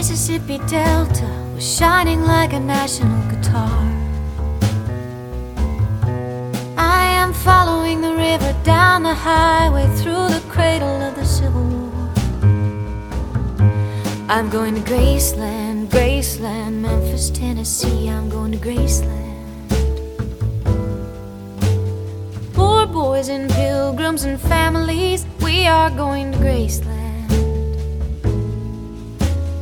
Mississippi Delta was shining like a national guitar. I am following the river down the highway through the cradle of the Civil War. I'm going to Graceland, Graceland, Memphis, Tennessee. I'm going to Graceland. Poor boys and pilgrims and families, we are going to Graceland.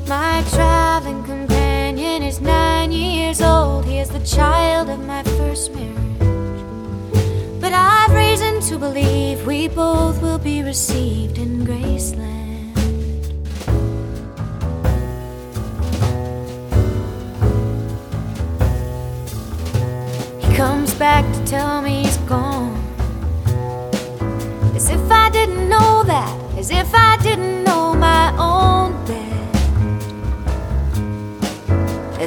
My traveling companion is nine years old. He is the child of my first marriage. But I've reason to believe we both will be received in Graceland. He comes back to tell me he's gone. As if I didn't know that, as if I didn't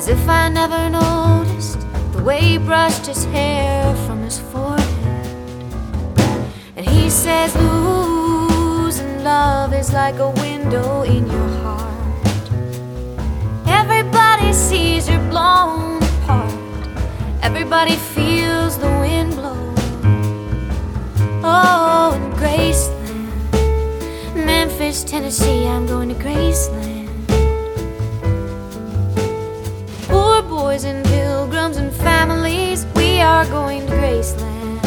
As if I never noticed the way he brushed his hair from his forehead. And he says, losing love is like a window in your heart. Everybody sees you're blown apart. Everybody feels the wind blow. Oh, in Graceland, Memphis, Tennessee, I'm going to Graceland. Are going to Graceland.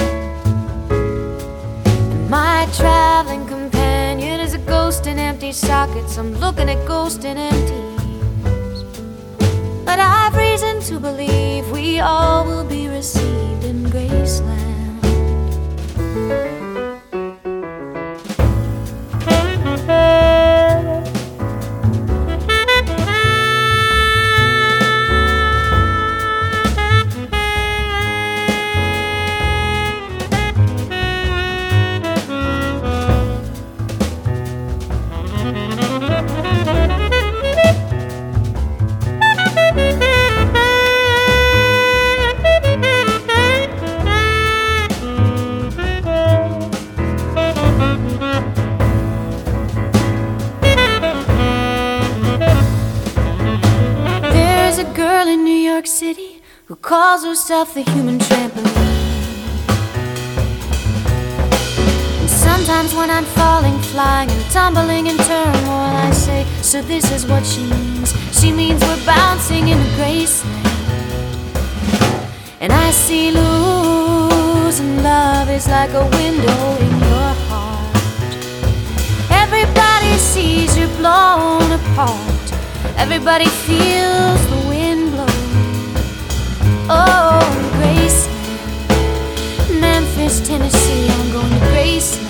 And my traveling companion is a ghost in empty sockets. I'm looking at ghosts in empties. But I've reason to believe we all There's a girl in New York City who calls herself the human trampoline. And sometimes when I'm falling, flying, and tumbling in turmoil, I say, So this is what she means. She means we're bouncing in a Graceland. And I see losing love is like a window Sees you're blown apart. Everybody feels the wind blow. Oh, Graceland, Memphis, Tennessee, I'm going to Graceland.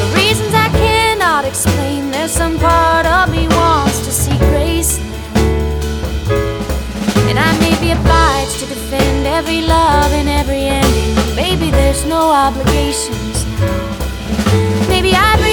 For reasons I cannot explain, there's some part of me wants to see Graceland. And I may be obliged to defend every love and every ending. Maybe there's no obligations. Maybe I've